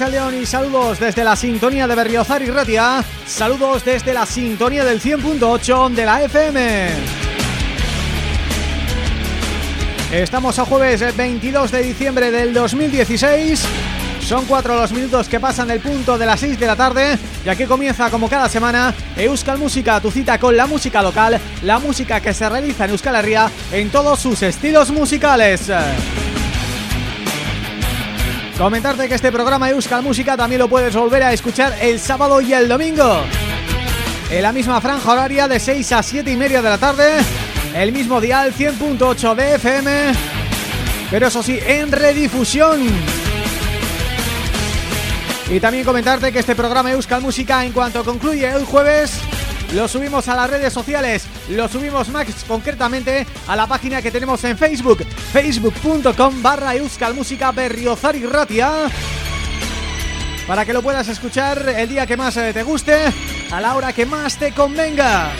Y saludos desde la sintonía de Berriozar y Ratia. Saludos desde la sintonía del 100.8 de la FM Estamos a jueves 22 de diciembre del 2016 Son cuatro los minutos que pasan el punto de las 6 de la tarde Y aquí comienza como cada semana Euskal Música, tu cita con la música local La música que se realiza en Euskal Herria en todos sus estilos musicales Comentarte que este programa Euskal Música también lo puedes volver a escuchar el sábado y el domingo En la misma franja horaria de 6 a 7 y media de la tarde El mismo dial 100.8 de FM pero eso sí, en redifusión. Y también comentarte que este programa Euskal Música en cuanto concluye el jueves lo subimos a las redes sociales, lo subimos más concretamente a la página que tenemos en Facebook, facebook.com barra Euskal Música Berriozar y Ratia para que lo puedas escuchar el día que más eh, te guste, a la hora que más te convenga.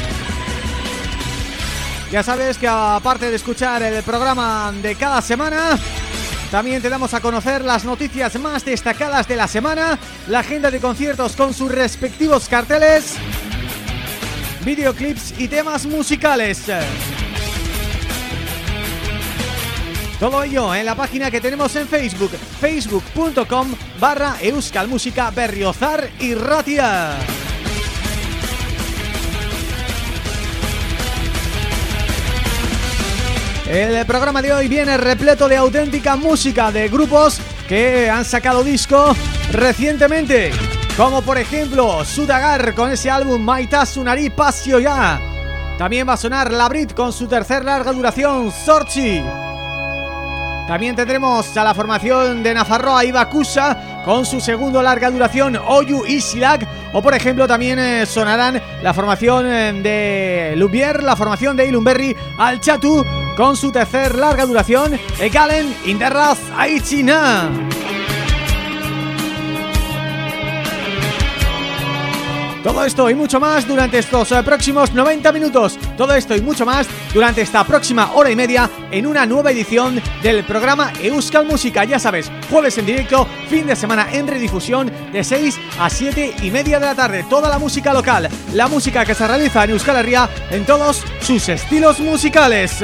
Ya sabes que aparte de escuchar el programa de cada semana también te damos a conocer las noticias más destacadas de la semana, la agenda de conciertos con sus respectivos carteles, videoclips y temas musicales. Todo ello en la página que tenemos en Facebook, facebook.com barra euskalmusica berriozar y ratia. El programa de hoy viene repleto de auténtica música de grupos que han sacado disco recientemente Como por ejemplo Sudagar con ese álbum Maita Sunari Pasio Ya También va a sonar Labrit con su tercer larga duración Sorchi También tendremos a la formación de Nafarroa Ibakusa con su segundo larga duración Oyu y Silak o por ejemplo también eh, sonarán la formación eh, de Lubier, la formación de Ilumberri Al Chatu con su tercer larga duración, Egalen Inderraz Aichina. Todo esto y mucho más durante estos eh, próximos 90 minutos. Todo esto y mucho más durante esta próxima hora y media En una nueva edición del programa Euskal Música. Ya sabes, jueves en directo, fin de semana en redifusión De 6 a 7 y media de la tarde. Toda la música local, la música que se realiza en Euskal Herria En todos sus estilos musicales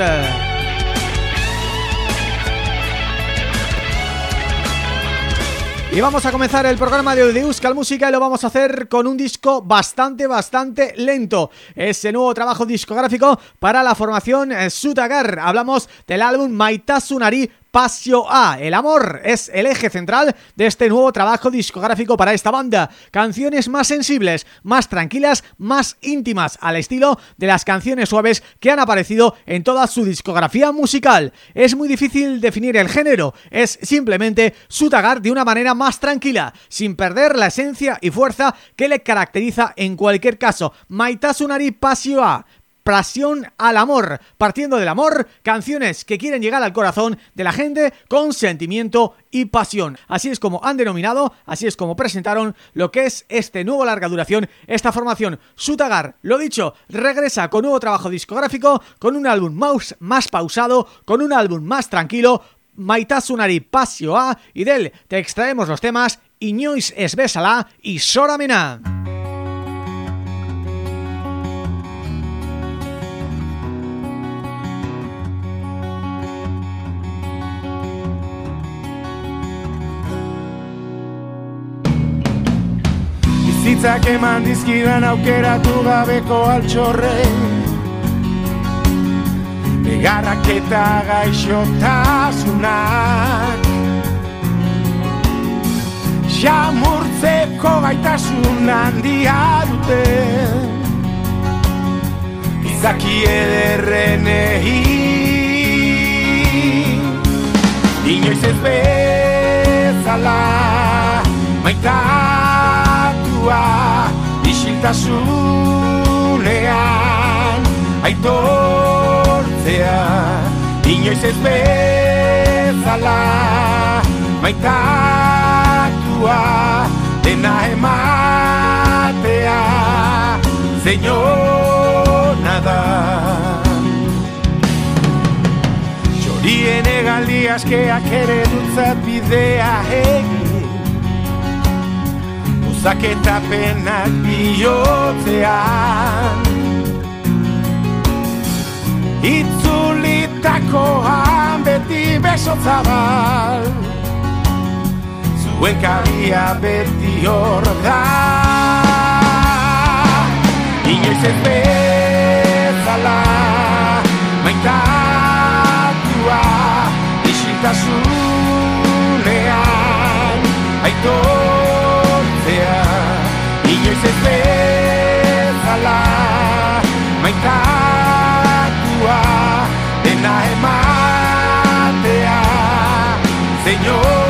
Y vamos a comenzar el programa de hoy de Música y lo vamos a hacer con un disco bastante, bastante lento. Ese nuevo trabajo discográfico para la formación Sutagar. Hablamos del álbum Maitasunari Pasio A. El amor es el eje central de este nuevo trabajo discográfico para esta banda. Canciones más sensibles, más tranquilas, más íntimas, al estilo de las canciones suaves que han aparecido en toda su discografía musical. Es muy difícil definir el género, es simplemente Sutagar de una manera más tranquila, sin perder la esencia y fuerza que le caracteriza en cualquier caso. Maitasunari Pasio A Pasión al amor, partiendo del amor, canciones que quieren llegar al corazón de la gente con sentimiento y pasión. Así es como han denominado, así es como presentaron lo que es este nuevo larga duración, esta formación. Sutagar, lo dicho, regresa con nuevo trabajo discográfico, con un álbum más, más pausado, con un álbum más tranquilo, Maitasunari Pasio A y de él te extraemos los temas Iñois Esbesala y Soramena. Bizitzak eman dizkidan aukeratu gabeko altxorre. Egarrak eta gaixotasunak. Jamurtzeko gaitasun handia dute. Izaki ederren egin. Inoiz ez bezala isiltasunean aitortzea inoiz ez bezala maitatua dena ematea zeino nada Txorien egaldi askeak ere dutzat bidea egin Zaketa penak bihotzean Itzulitakoan beti besotzabal Zuen kabia beti hor da. Inoiz ez bezala Maitatua Isiltasunean Aitor inoiz ez bezala maitatua dena ematea. Señor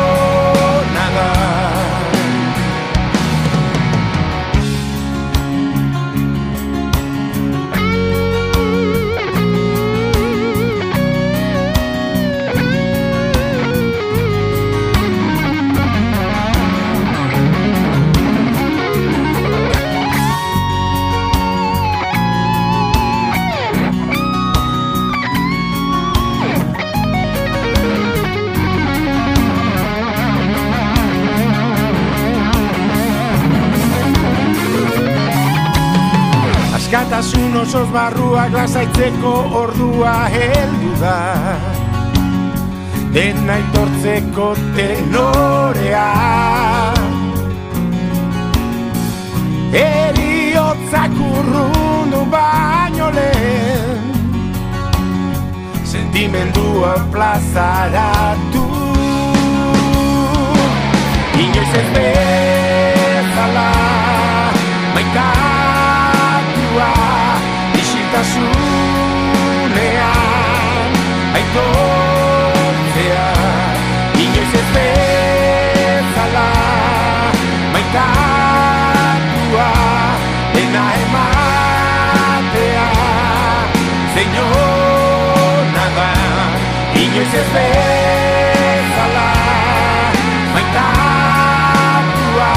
Askatasun osoz barruak lasaitzeko ordua heldu da. Dena itortzeko tenorea. Eriotzak urrundu baino lehen. Sentimendua plazaratu. Inoiz ez bezala Maitatua Dena ematea. Zeino da Inoiz ez bezala. Maitatua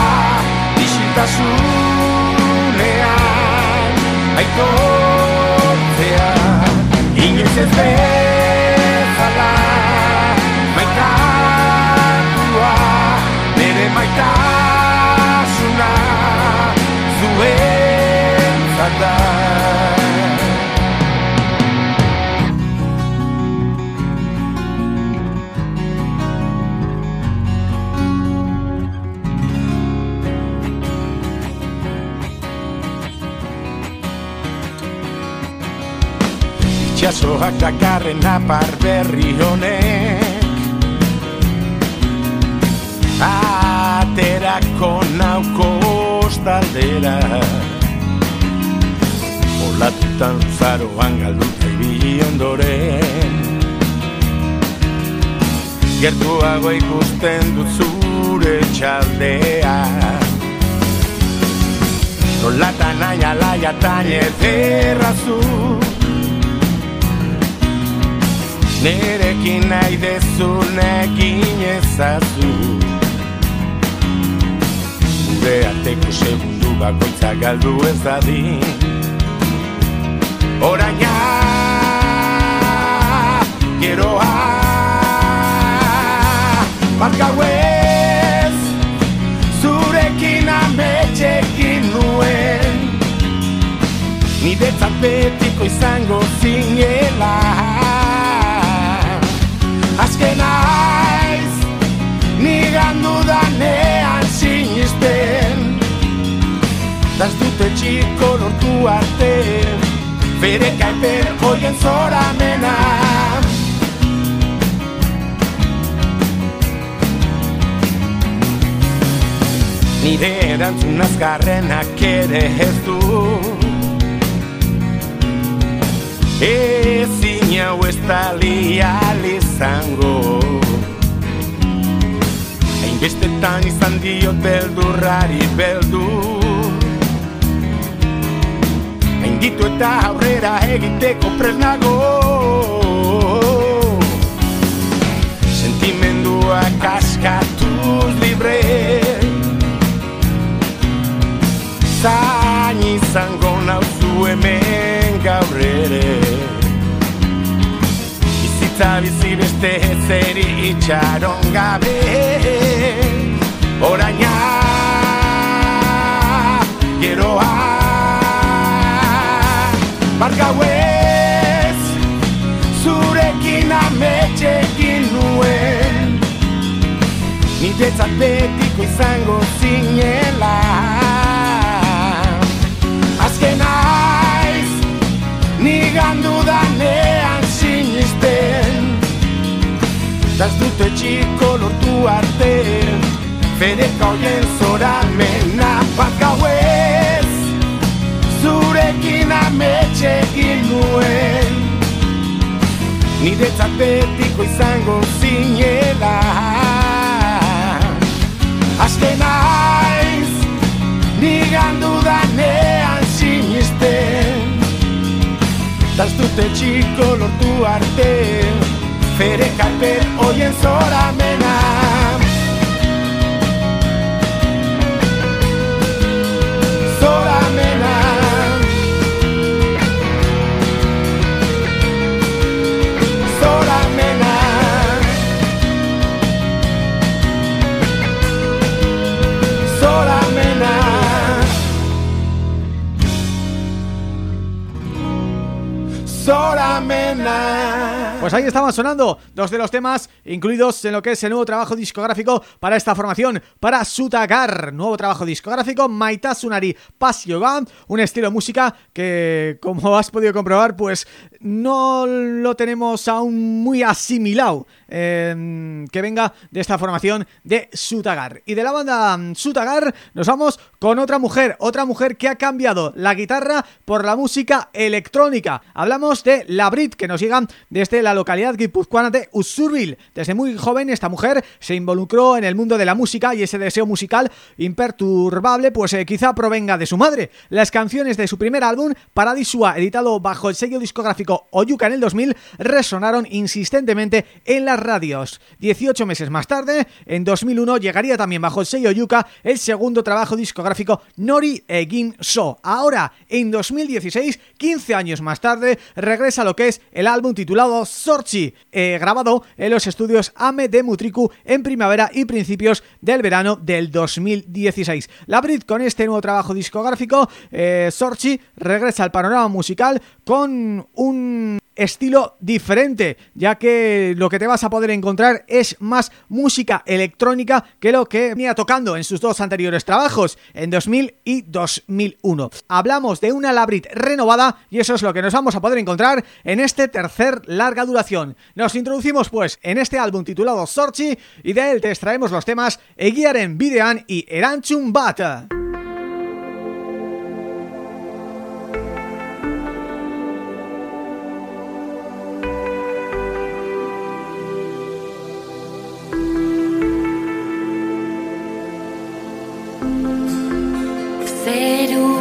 Isiltasunean Aitortzea Inoiz ez bezala Itxasoak dakarren apar berri honek. Aterako nauko ostaldera. Olatutan zaroan galduta ibili ondoren. Gertuago ikusten dut zure txaldea. Nolatan aia laiatan ederrazu Nerekin nahi dezunekin ezazu. Gure arteko segundu bakoitza galdu ez dadin. Oraina Geroa Marka ez Zurekin ametxekin nuen. Niretzat betiko izango zinela Azken aiz Nigan dudanean sinisten. Das dute txiko lortu arte Bere kaiper hoien zoramena. Nire erantzun azkarrenak ere ez du Ezin hau ez talial izango. Hainbestetan izan diot beldurrari beldur Hainditu eta aurrera egiteko presnago Sentimenduak askatuz libre. Zain izango nauzu hemen gaur ere Bizitza bizi beste zeri itxaron gabe. Oraina Geroa Marka ez Zurekin ametxekin nuen. Niretzat betiko izango zinela Das dute txiko lortu arte. Bereka hoien zoramena bat gauez Zurekin ametxekin nuen. Niretzat betiko izango zinela. Azken aiz Nigan dudanean sinisten. Das dute txiko lortu arte Fere kalper hoien zoramena Zoramena Zoramena Zoramena zoramena Pues ahí estaban sonando dos de los temas incluidos en lo que es el nuevo trabajo discográfico para esta formación, para Sutagar, nuevo trabajo discográfico, Maitasunari Yoga, un estilo de música que, como has podido comprobar, pues no lo tenemos aún muy asimilado eh, que venga de esta formación de Sutagar. Y de la banda Sutagar nos vamos con otra mujer, otra mujer que ha cambiado la guitarra por la música electrónica. Hablamos de La Brit, que nos llega desde la localidad guipuzcoana de Usurbil. Desde muy joven esta mujer se involucró en el mundo de la música y ese deseo musical imperturbable pues eh, quizá provenga de su madre. Las canciones de su primer álbum, Paradisua, editado bajo el sello discográfico Oyuka en el 2000, resonaron insistentemente en las radios. 18 meses más tarde, en 2001, llegaría también bajo el sello Oyuka el segundo trabajo discográfico Nori Egin So. Ahora, en 2016, 15 años más tarde, regresa lo que es el álbum titulado Sorchi, eh, grabado en los estudios Ame de Mutriku en primavera y principios del verano del 2016. La Brit con este nuevo trabajo discográfico, eh, Sorchi, regresa al panorama musical con un estilo diferente, ya que lo que te vas a poder encontrar es más música electrónica que lo que venía tocando en sus dos anteriores trabajos, en 2000 y 2001. Hablamos de una Labrit renovada y eso es lo que nos vamos a poder encontrar en este tercer larga duración. Nos introducimos pues en este álbum titulado Sorchi y de él te extraemos los temas Eguiaren Videan y Eranchun Bata. Perú.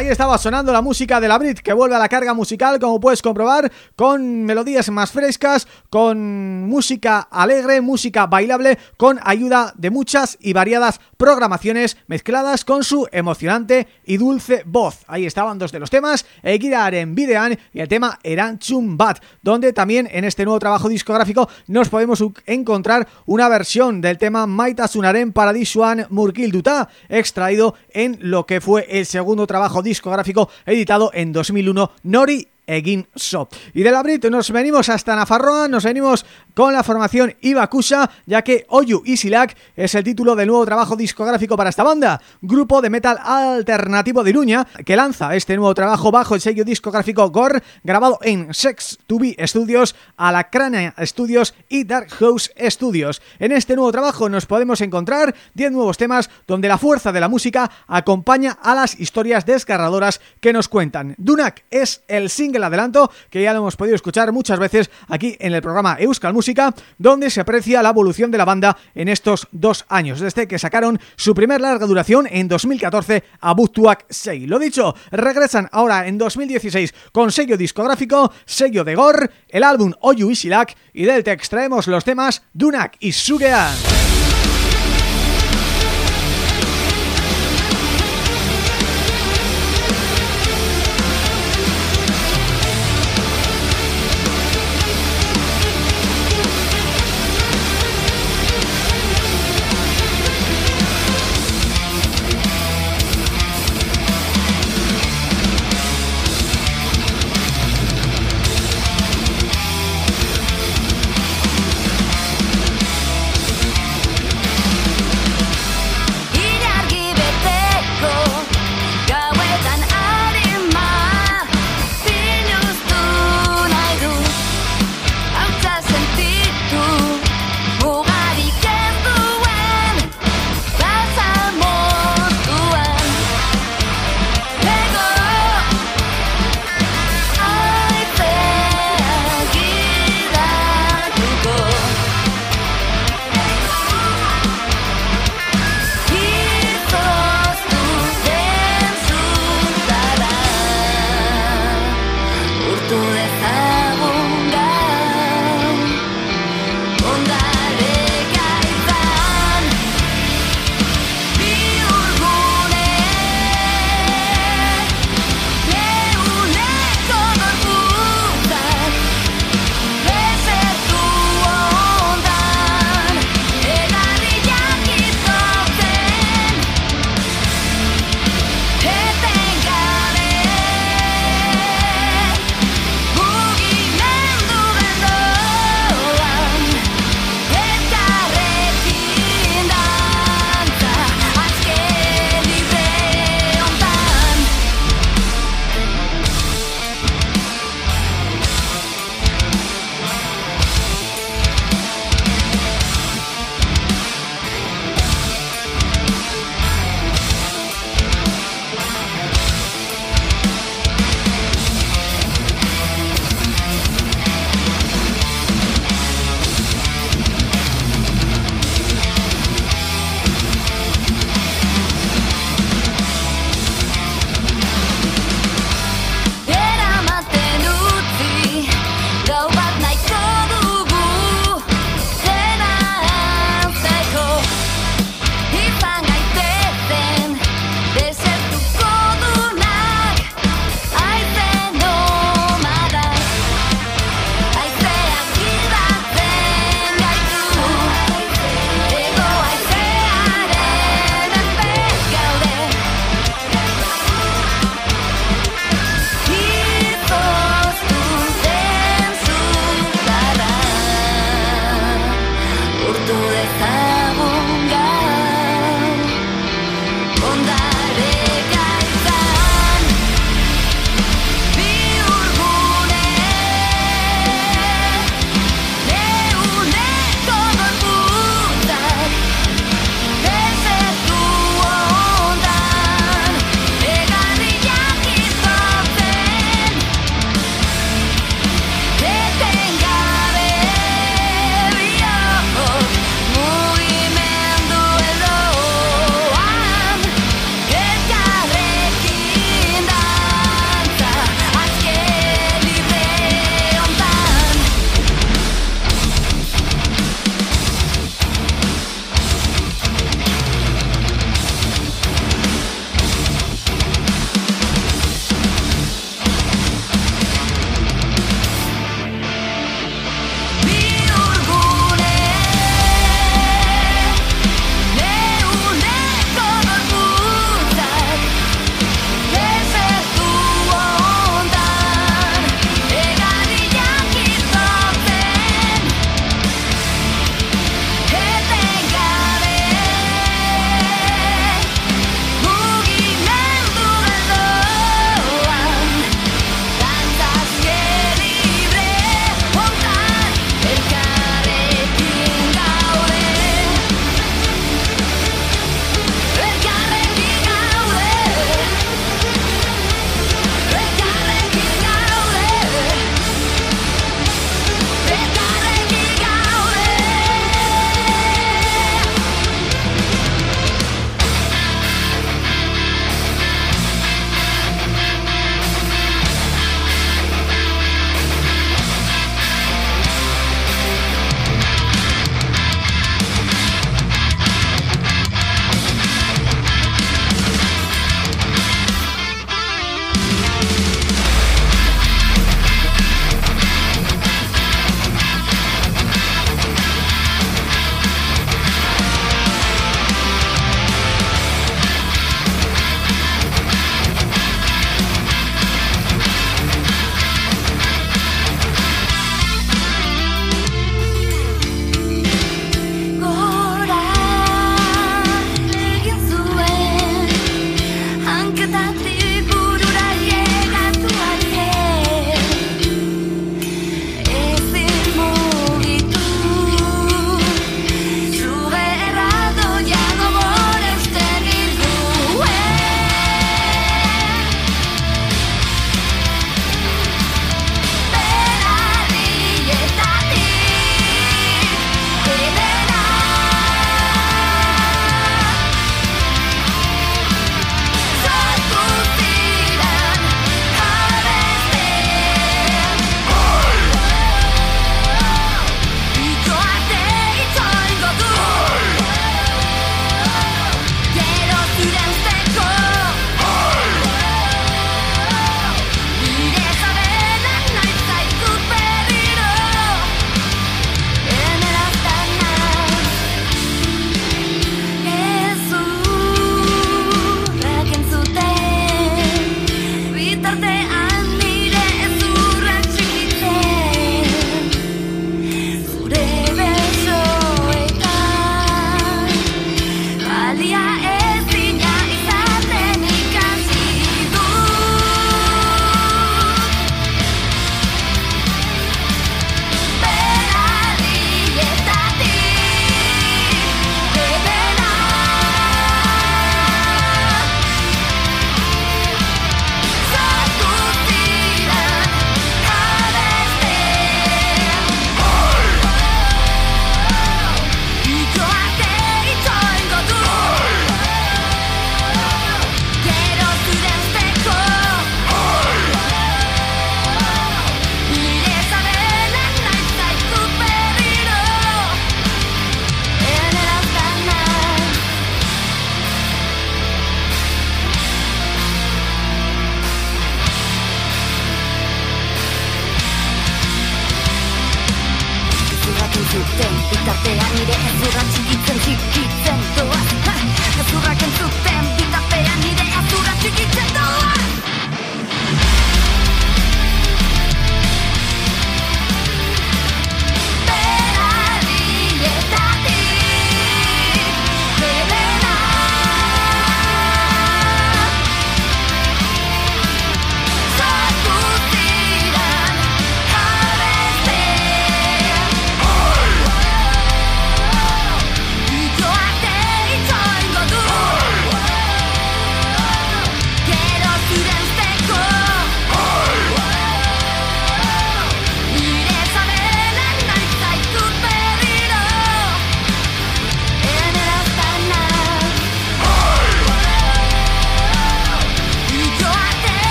Ahí estaba sonando la música de la Brit que vuelve a la carga musical como puedes comprobar con melodías más frescas, con música alegre, música bailable, con ayuda de muchas y variadas programaciones mezcladas con su emocionante y dulce voz. Ahí estaban dos de los temas, en Videan y el tema Eran Chumbat, donde también en este nuevo trabajo discográfico nos podemos encontrar una versión del tema Maita Sunaren Paradisuan Murkil Duta, extraído en lo que fue el segundo trabajo discográfico editado en 2001, Nori Egin. Y de la Brit nos venimos hasta Nafarroa, nos venimos con la formación Ibakusa, ya que Oyu Isilak es el título del nuevo trabajo discográfico para esta banda, grupo de metal alternativo de Iruña, que lanza este nuevo trabajo bajo el sello discográfico Gore, grabado en Sex to Be Studios, Alacrania Studios y Dark House Studios. En este nuevo trabajo nos podemos encontrar 10 nuevos temas donde la fuerza de la música acompaña a las historias desgarradoras que nos cuentan. Dunak es el single el adelanto que ya lo hemos podido escuchar muchas veces aquí en el programa Euskal Música, donde se aprecia la evolución de la banda en estos dos años, desde que sacaron su primer larga duración en 2014 a Buktuak 6. Lo dicho, regresan ahora en 2016 con sello discográfico, sello de Gore, el álbum Oyu Isilak y del te extraemos los temas Dunak y Sugean.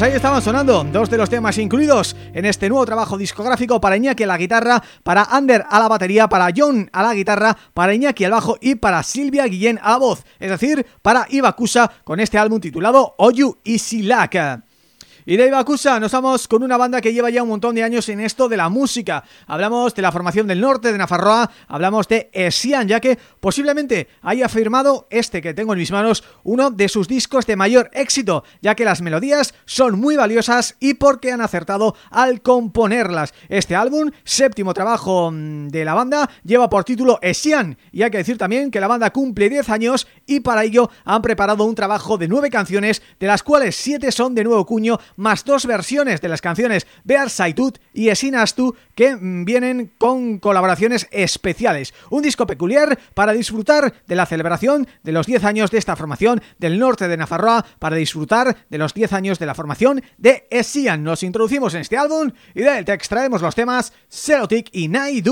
Pues ahí estaban sonando dos de los temas incluidos en este nuevo trabajo discográfico para Iñaki a la guitarra, para Ander a la batería, para John a la guitarra, para Iñaki al bajo y para Silvia Guillén a la voz, es decir, para Ibakusa con este álbum titulado Oyu Isilaka. Y de Ibakusa nos vamos con una banda que lleva ya un montón de años en esto de la música. Hablamos de la formación del norte de Nafarroa, hablamos de Esian, ya que posiblemente haya firmado este que tengo en mis manos uno de sus discos de mayor éxito, ya que las melodías son muy valiosas y porque han acertado al componerlas. Este álbum, séptimo trabajo mm, de la banda, lleva por título Esian, y hay que decir también que la banda cumple 10 años y para ello han preparado un trabajo de nueve canciones, de las cuales siete son de nuevo cuño, más dos versiones de las canciones Bear Saitut y Esinas que vienen con colaboraciones especiales. Un disco peculiar para disfrutar de la celebración de los 10 años de esta formación del norte de Nafarroa, para disfrutar de los 10 años de la formación de Esian. Nos introducimos en este álbum y de él te extraemos los temas Cerotic y Nai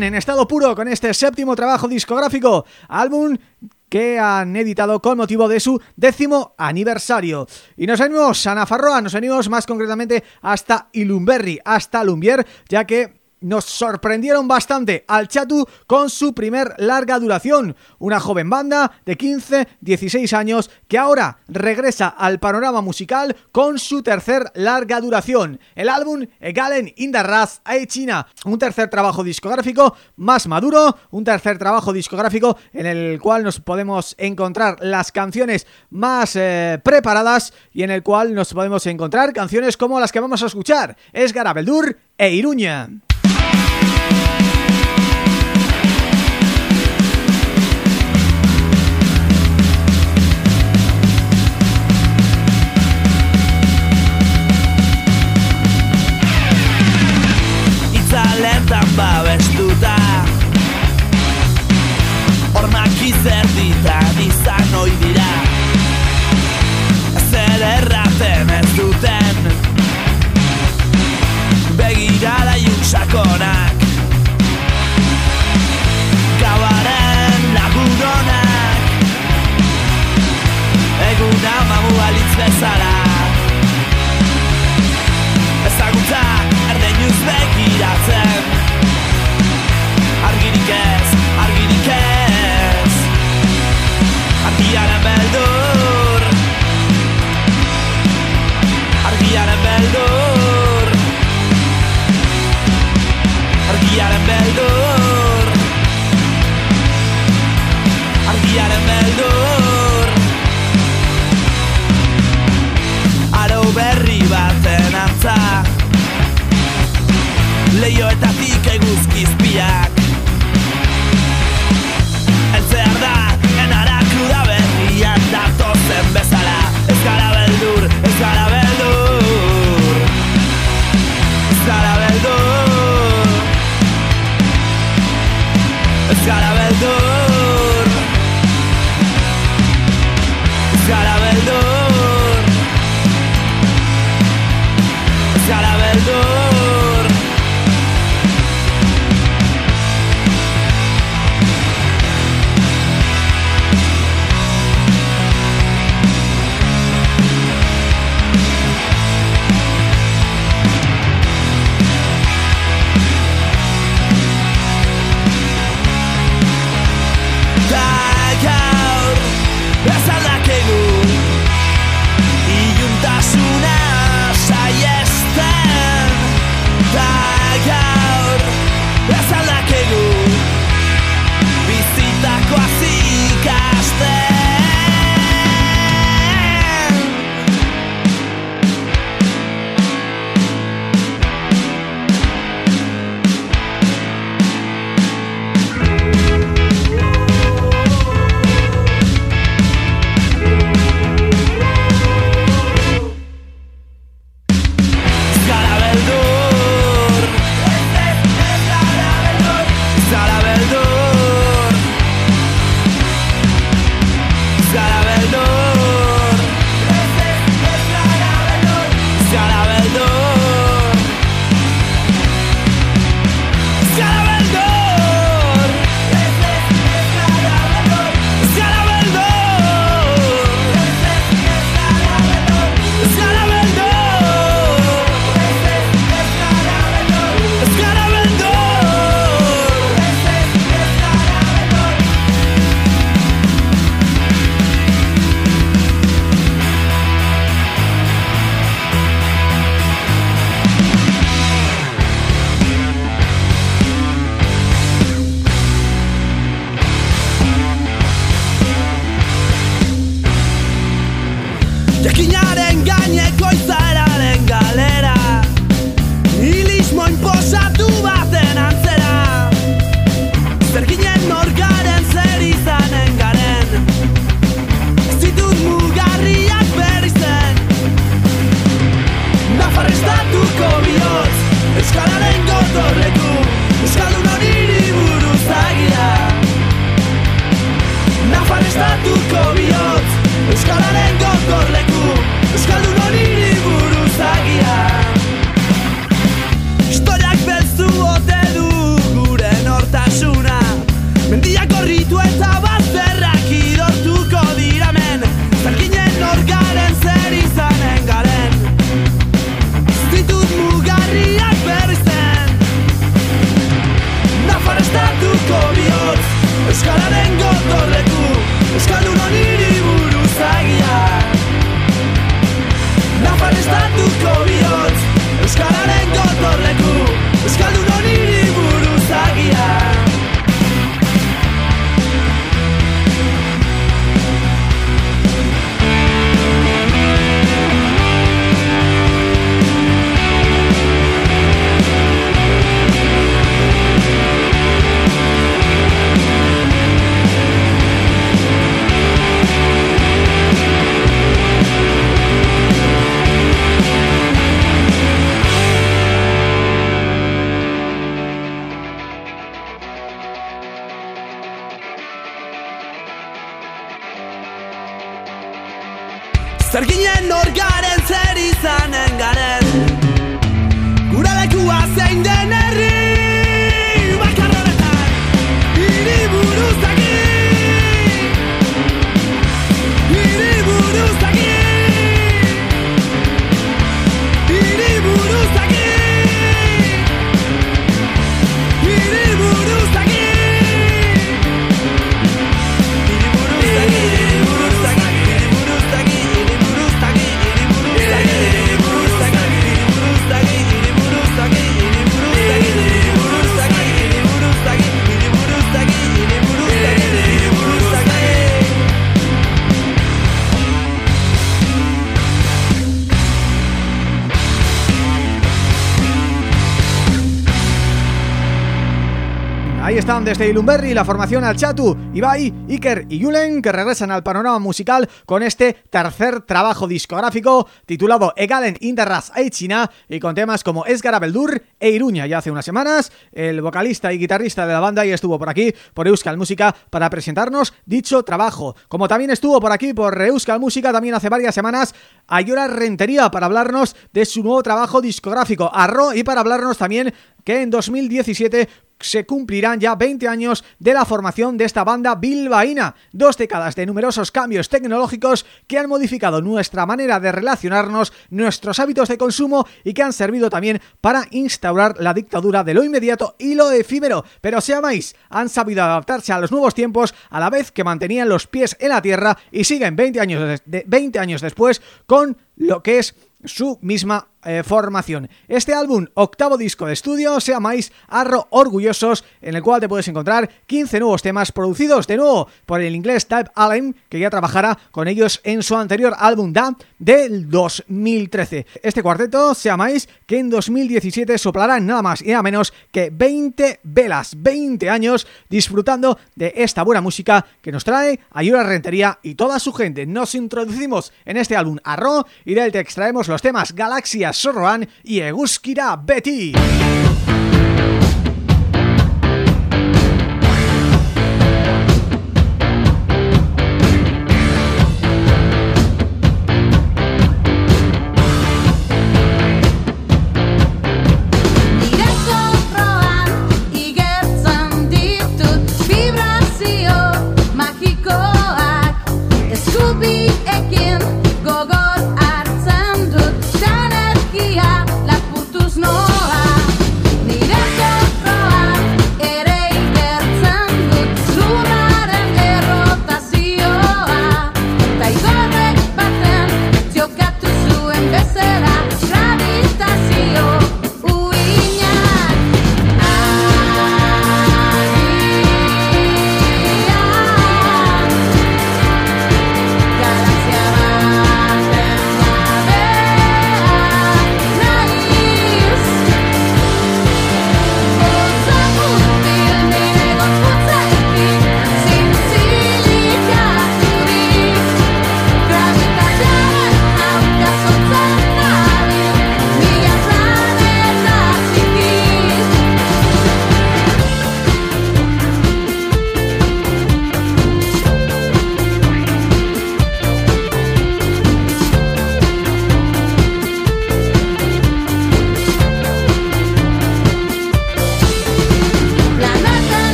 en estado puro con este séptimo trabajo discográfico, álbum que han editado con motivo de su décimo aniversario. Y nos venimos a Nafarroa, nos venimos más concretamente hasta Ilumberri, hasta Lumbier, ya que nos sorprendieron bastante al Chatu con su primer larga duración, una joven banda de 15, 16 años que ahora regresa al panorama musical con su tercer larga duración, el álbum Egalen in the China, un tercer trabajo discográfico más maduro, un tercer trabajo discográfico en el cual nos podemos encontrar las canciones más eh, preparadas y en el cual nos podemos encontrar canciones como las que vamos a escuchar, es Garabeldur e Iruña. Alitz bezala desde Ilumberri la formación Alchatu, Ibai, Iker y Yulen que regresan al panorama musical con este tercer trabajo discográfico titulado Egalen Interras China y con temas como Esgara Beldur e Iruña. Ya hace unas semanas el vocalista y guitarrista de la banda ya estuvo por aquí, por Euskal Música, para presentarnos dicho trabajo. Como también estuvo por aquí, por Euskal Música, también hace varias semanas, Ayora Rentería para hablarnos de su nuevo trabajo discográfico, Arro, y para hablarnos también que en 2017 se cumplirán ya 20 años de la formación de esta banda bilbaína, dos décadas de numerosos cambios tecnológicos que han modificado nuestra manera de relacionarnos, nuestros hábitos de consumo y que han servido también para instaurar la dictadura de lo inmediato y lo efímero, pero se amáis, han sabido adaptarse a los nuevos tiempos a la vez que mantenían los pies en la tierra y siguen 20 años, de, 20 años después con lo que es su misma eh, formación. Este álbum, octavo disco de estudio, se llamáis Arro Orgullosos, en el cual te puedes encontrar 15 nuevos temas producidos de nuevo por el inglés Type Allen, que ya trabajara con ellos en su anterior álbum Da del 2013. Este cuarteto, se llamáis, que en 2017 soplará nada más y nada menos que 20 velas, 20 años disfrutando de esta buena música que nos trae Ayura Rentería y toda su gente. Nos introducimos en este álbum Arro y del te extraemos los temas Galaxia zorroan ieguzkira beti!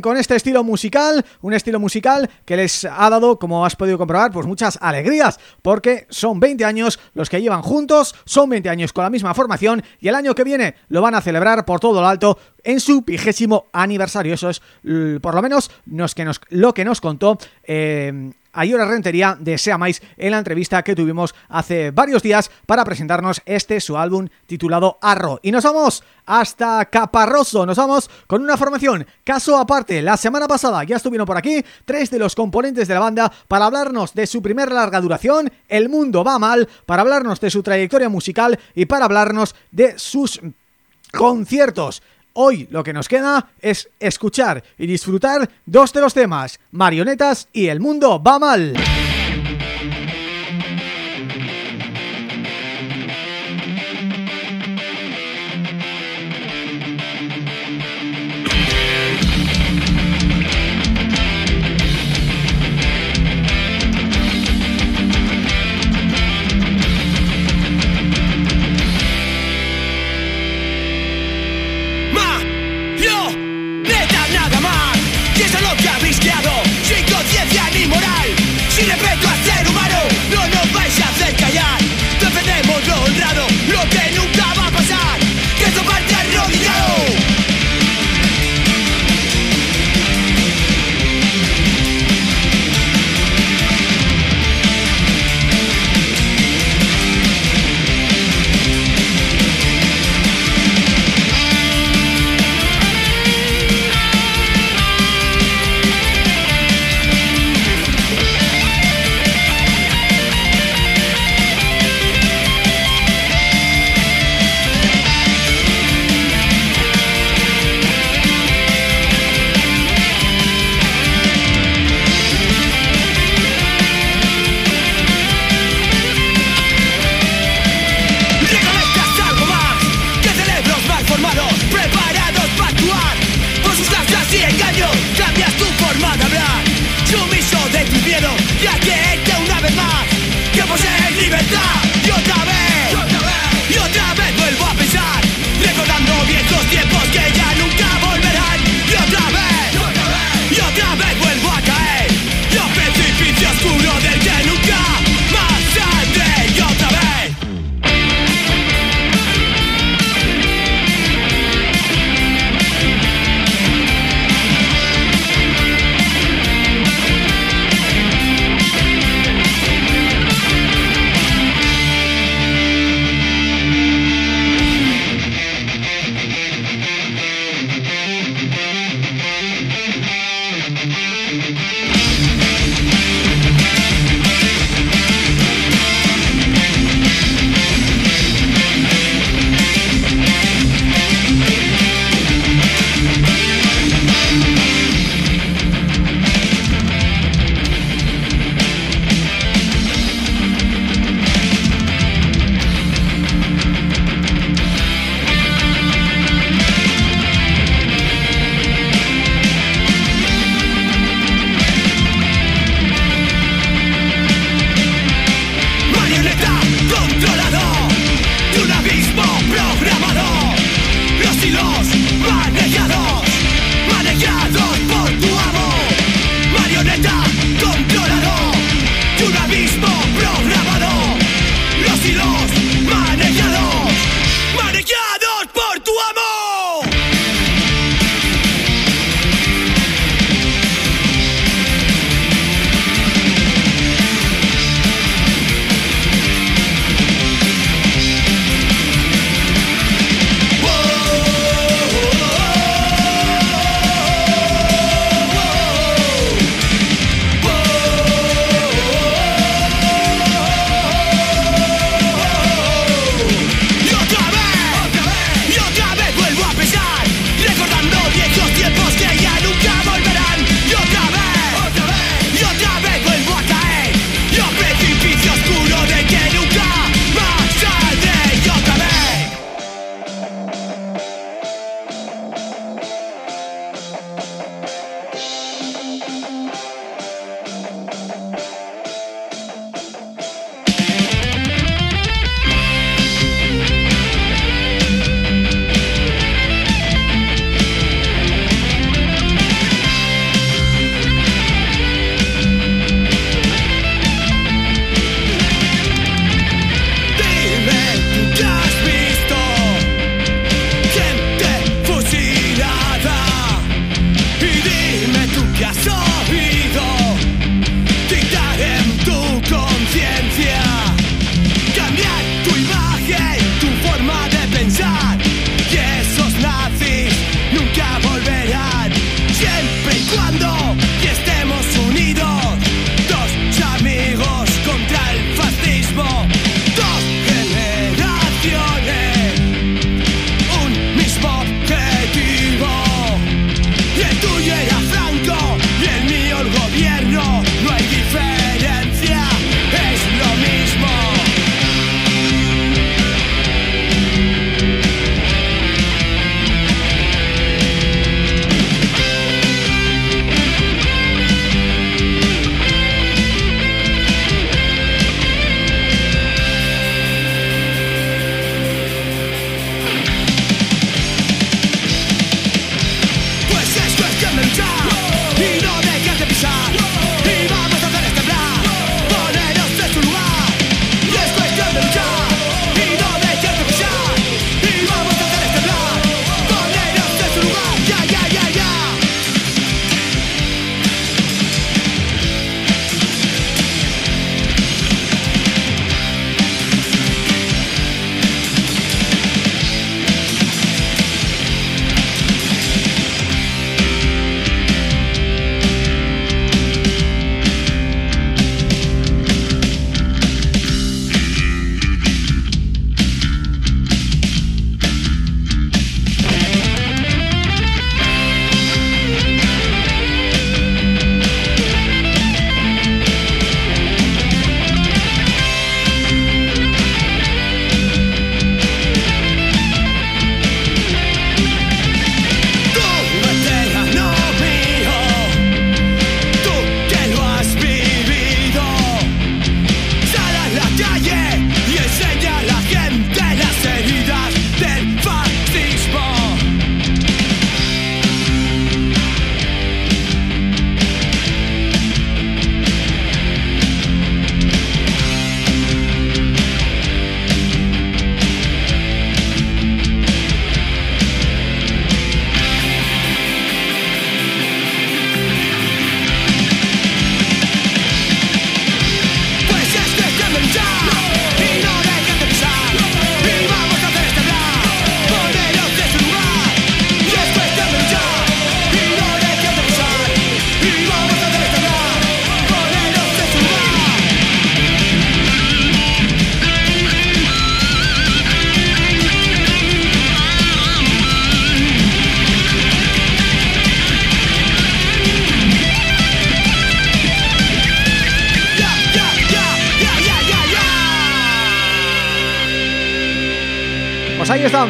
Con este estilo musical, un estilo musical que les ha dado, como has podido comprobar, pues muchas alegrías, porque son 20 años los que llevan juntos, son 20 años con la misma formación y el año que viene lo van a celebrar por todo lo alto en su vigésimo aniversario. Eso es por lo menos que nos, lo que nos contó eh, Ayora Rentería de Seamais en la entrevista que tuvimos hace varios días para presentarnos este su álbum titulado Arro. Y nos vamos hasta Caparroso, nos vamos con una formación caso aparte. La semana pasada ya estuvieron por aquí tres de los componentes de la banda para hablarnos de su primer larga duración, El Mundo Va Mal, para hablarnos de su trayectoria musical y para hablarnos de sus conciertos. Hoy lo que nos queda es escuchar y disfrutar dos de los temas, Marionetas y El Mundo Va Mal.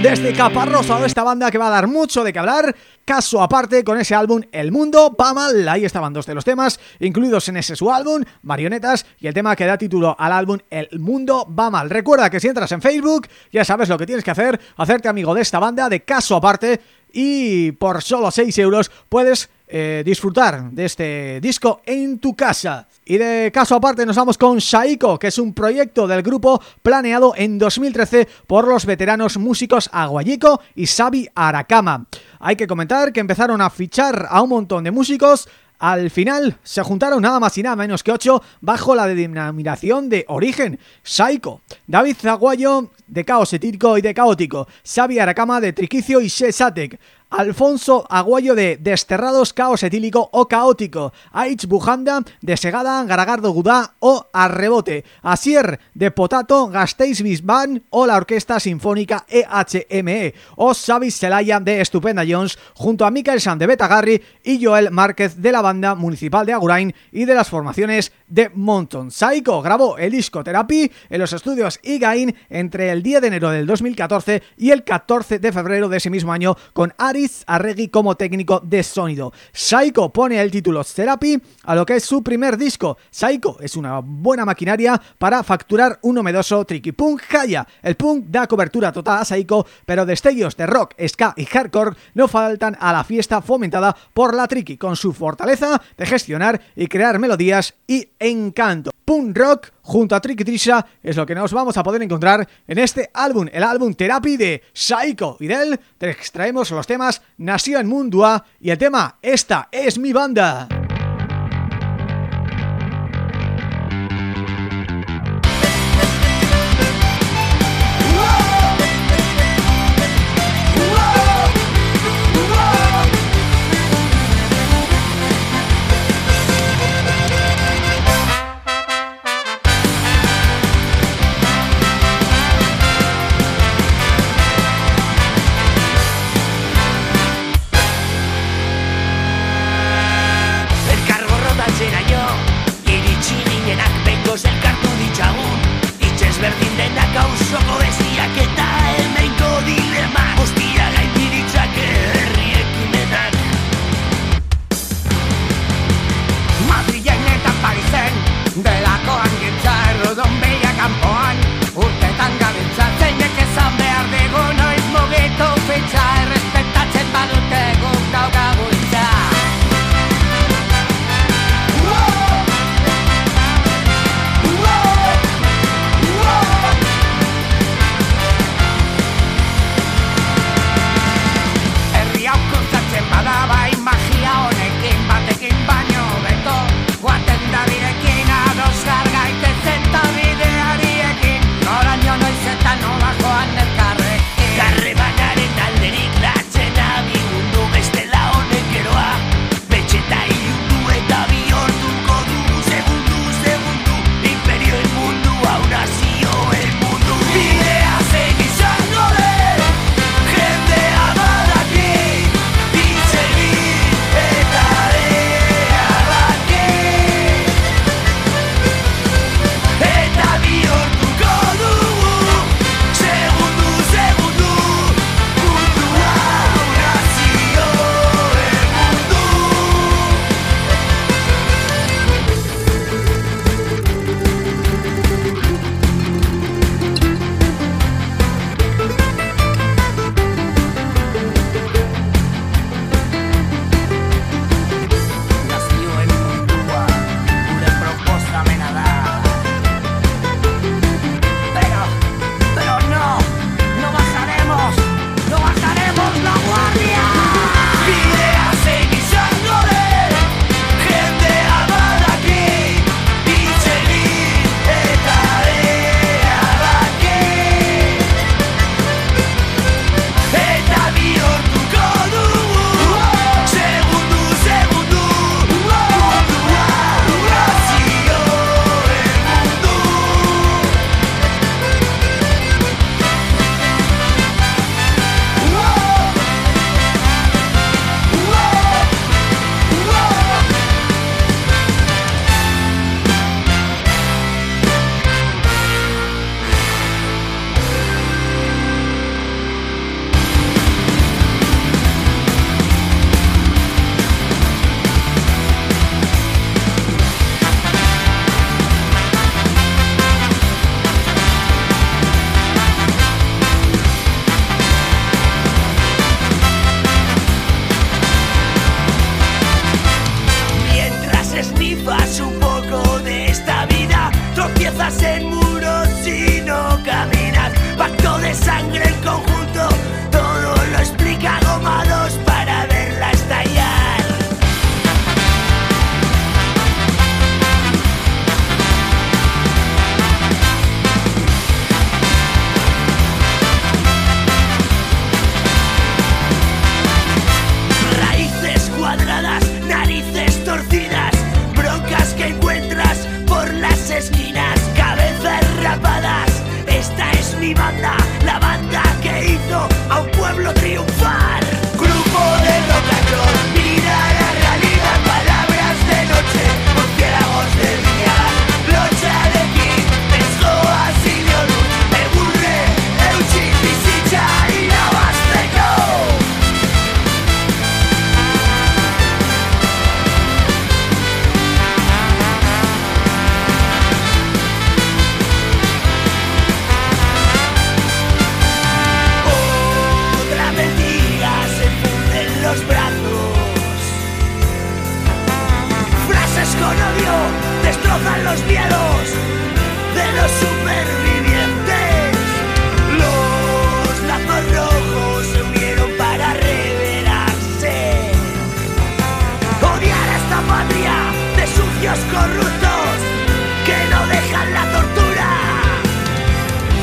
Desde Caparroso esta banda que va a dar mucho de qué hablar Caso aparte con ese álbum El Mundo va mal, ahí estaban dos de los temas incluidos en ese su álbum, Marionetas y el tema que da título al álbum El Mundo va mal. Recuerda que si entras en Facebook ya sabes lo que tienes que hacer, hacerte amigo de esta banda de Caso aparte y por solo 6 euros puedes eh, disfrutar de este disco en tu casa. Y de caso aparte nos vamos con Saiko, que es un proyecto del grupo planeado en 2013 por los veteranos músicos Aguayico y Sabi Aracama. Hay que comentar que empezaron a fichar a un montón de músicos al final se juntaron nada más y nada menos que ocho bajo la denominación de Origen, Saiko, David Zaguayo de Caos Etírico y de Caótico, Xavi Aracama de Triquicio y Shesatek, Alfonso Aguayo de Desterrados Caos Etílico o Caótico, Aich Bujanda de Segada, Garagardo Gudá o Arrebote, Asier de Potato, Gasteiz Bisban o la Orquesta Sinfónica EHME, o Xavi Celaya de Estupenda Jones junto a Michael San de Betagarri y Joel Márquez de la banda municipal de Agurain y de las formaciones de Monton. Saiko grabó el disco Therapy en los estudios Igain entre el 10 de enero del 2014 y el 14 de febrero de ese mismo año con Ari Arregui como técnico de sonido. Saiko pone el título Therapy a lo que es su primer disco. Saiko es una buena maquinaria para facturar un novedoso tricky punk Haya. El punk da cobertura total a Saiko, pero destellos de rock, ska y hardcore no faltan a la fiesta fomentada por la tricky, con su fortaleza de gestionar y crear melodías y encanto. Punk rock junto a Tricky Trisha es lo que nos vamos a poder encontrar en este álbum, el álbum Therapy de Saiko y de él extraemos los temas Nació en Mundua y el tema Esta es mi banda.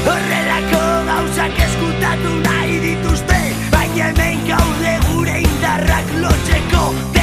Horrelako gauzak eskutatu nahi dituzte Baina hemen gaude gure indarrak lotzeko. Baina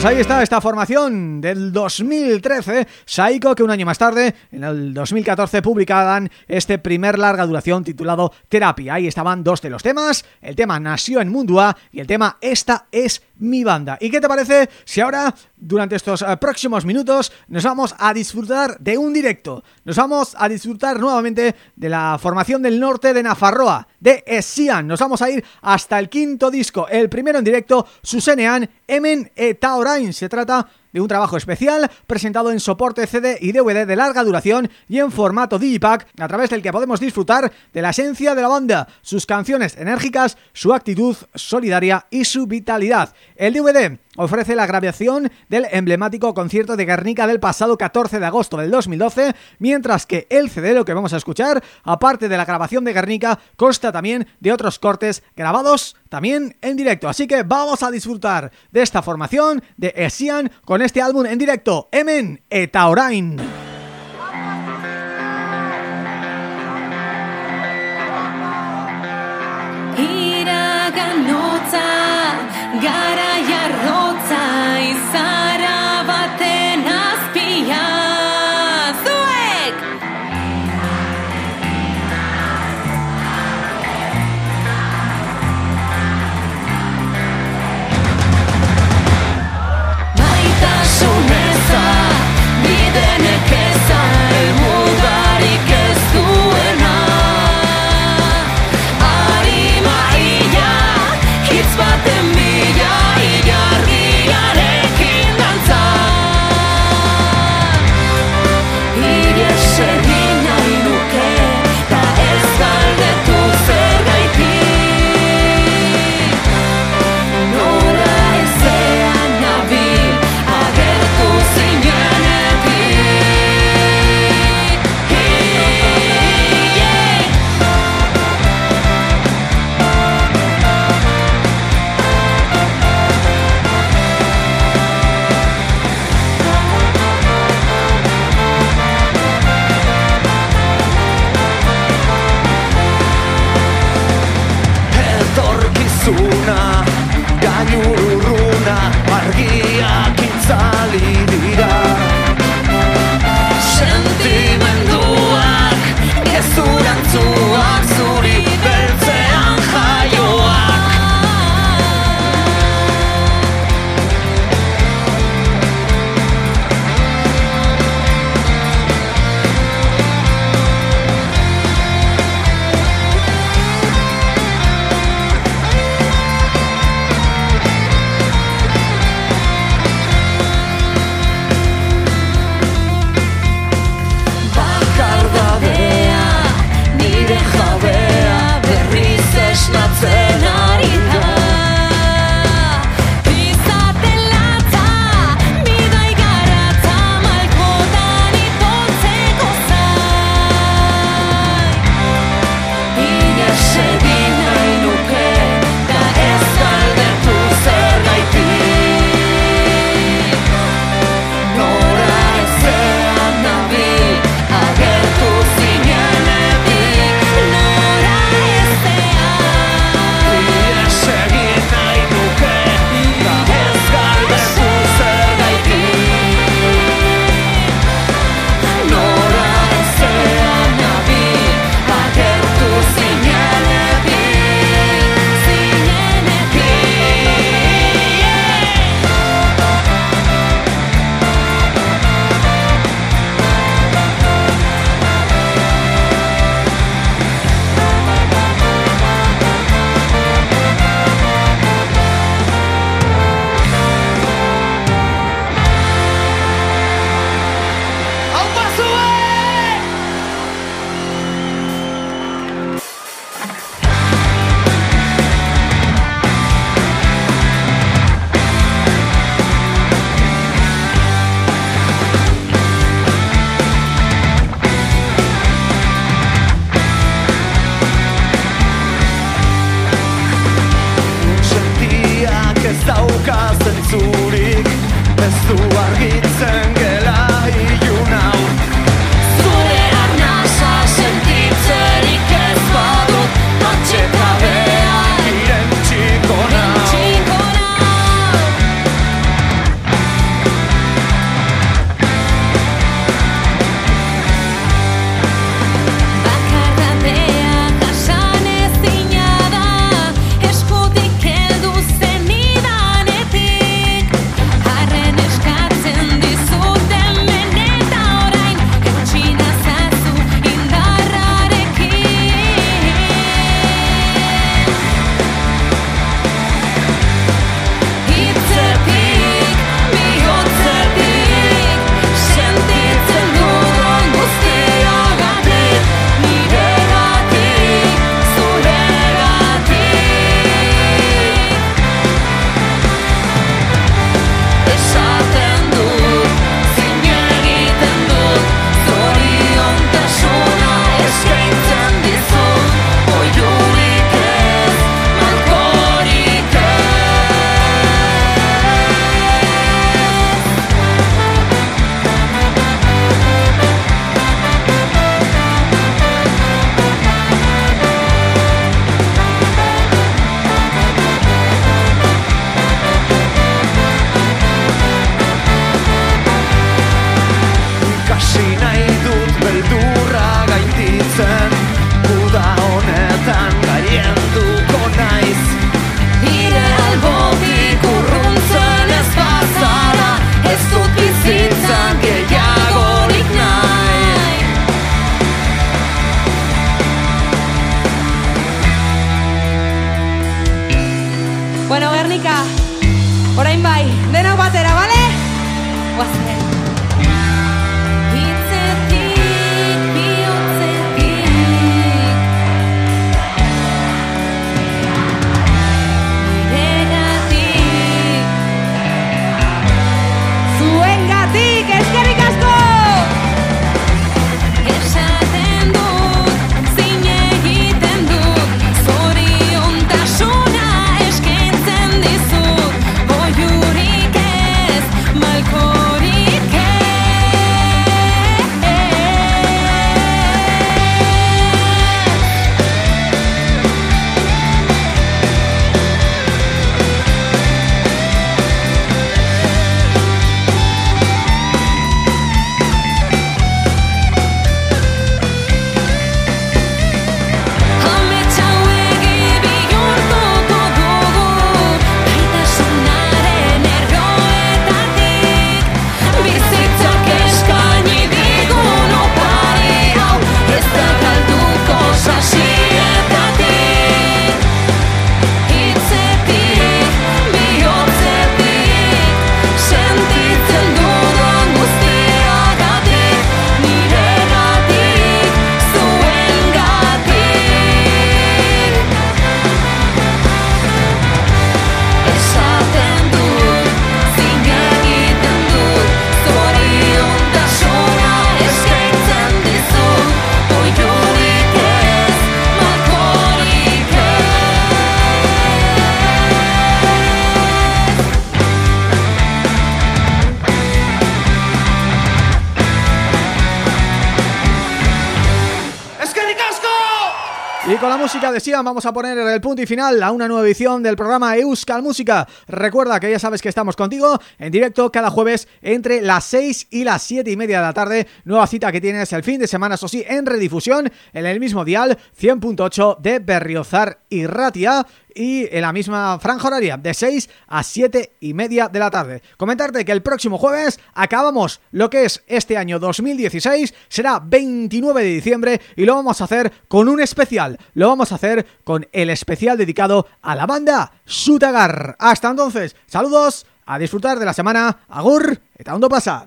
Pues ahí está esta formación del 2013, Saiko, que un año más tarde, en el 2014, publicaban este primer larga duración titulado Terapia. Ahí estaban dos de los temas, el tema Nació en Mundua y el tema Esta es mi banda. ¿Y qué te parece si ahora, durante estos eh, próximos minutos, nos vamos a disfrutar de un directo? Nos vamos a disfrutar nuevamente de la formación del norte de Nafarroa, de Esian. Nos vamos a ir hasta el quinto disco, el primero en directo, Susenean, Emen eta Orain. Se trata de un trabajo especial presentado en soporte CD y DVD de larga duración y en formato Digipack, a través del que podemos disfrutar de la esencia de la banda, sus canciones enérgicas, su actitud solidaria y su vitalidad. El DVD ofrece la grabación del emblemático concierto de Guernica del pasado 14 de agosto del 2012, mientras que el CD, lo que vamos a escuchar, aparte de la grabación de Guernica, consta también de otros cortes grabados también en directo. Así que vamos a disfrutar de esta formación de Esian con este álbum en directo, Emen Etaorain. Con la música de Sian vamos a poner el punto y final a una nueva edición del programa Euskal Música. Recuerda que ya sabes que estamos contigo en directo cada jueves entre las 6 y las 7 y media de la tarde. Nueva cita que tienes el fin de semana, eso sí, en redifusión en el mismo dial 100.8 de Berriozar y Ratia y en la misma franja horaria de 6 a 7 y media de la tarde. Comentarte que el próximo jueves acabamos lo que es este año 2016, será 29 de diciembre y lo vamos a hacer con un especial, lo vamos a hacer con el especial dedicado a la banda Sutagar. Hasta entonces, saludos, a disfrutar de la semana, agur, eta pasa.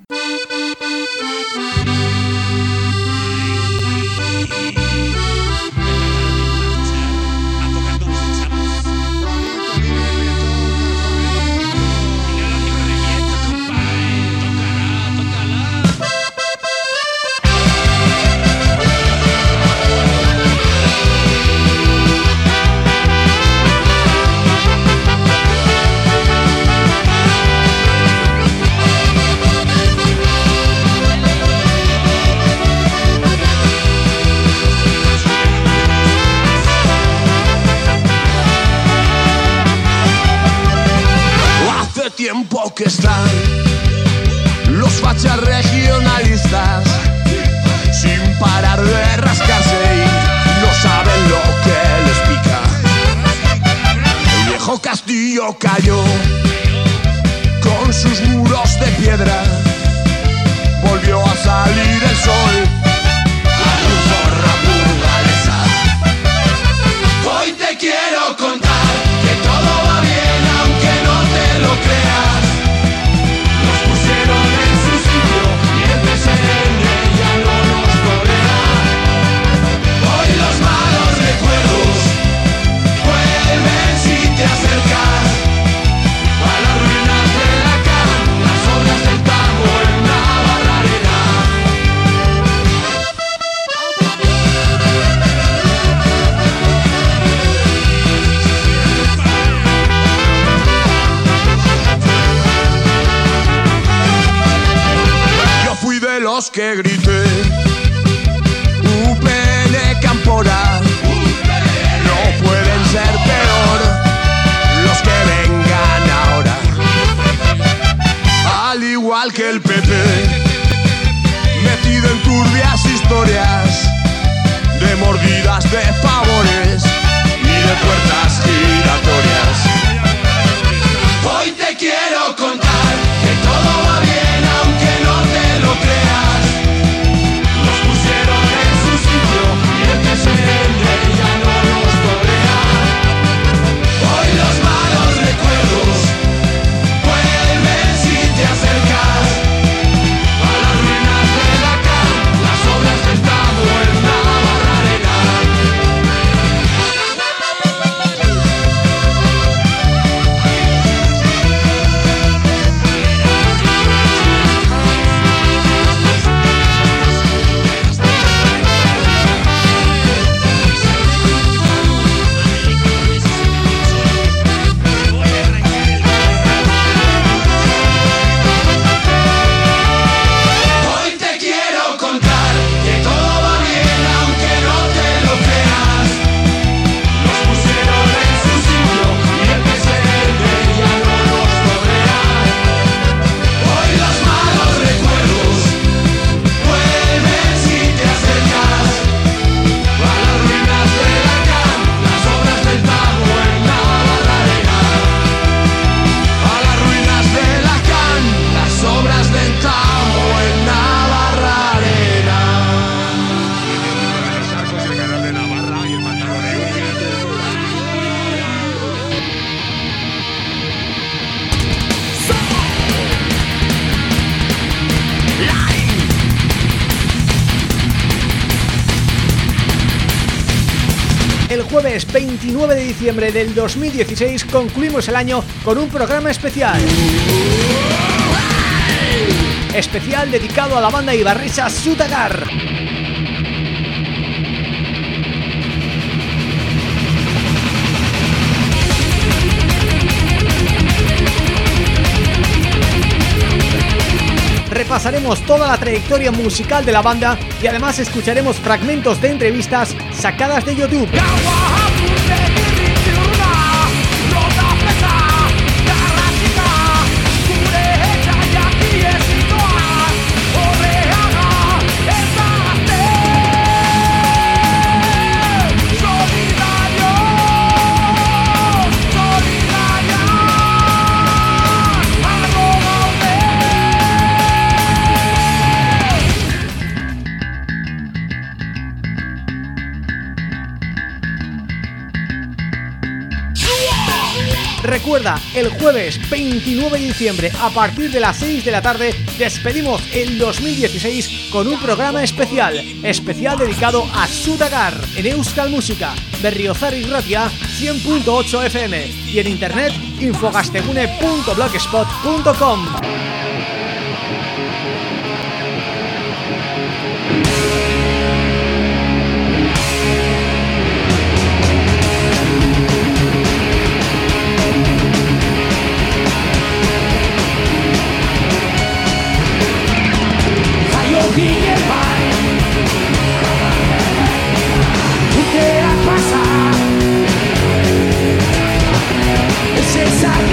Tiempo que están los fachas regionalistas sin parar de rascarse y no saben lo que les pica. El viejo castillo cayó con sus muros de piedra, volvió a salir el sol que grité diciembre del 2016 concluimos el año con un programa especial. Especial dedicado a la banda ibarrisa Sutagar. repasaremos toda la trayectoria musical de la banda y además escucharemos fragmentos de entrevistas sacadas de YouTube. El jueves 29 de diciembre a partir de las 6 de la tarde despedimos el 2016 con un programa especial, especial dedicado a Sutagar en Euskal Música, Berriozar y Ratia 100.8 FM y en internet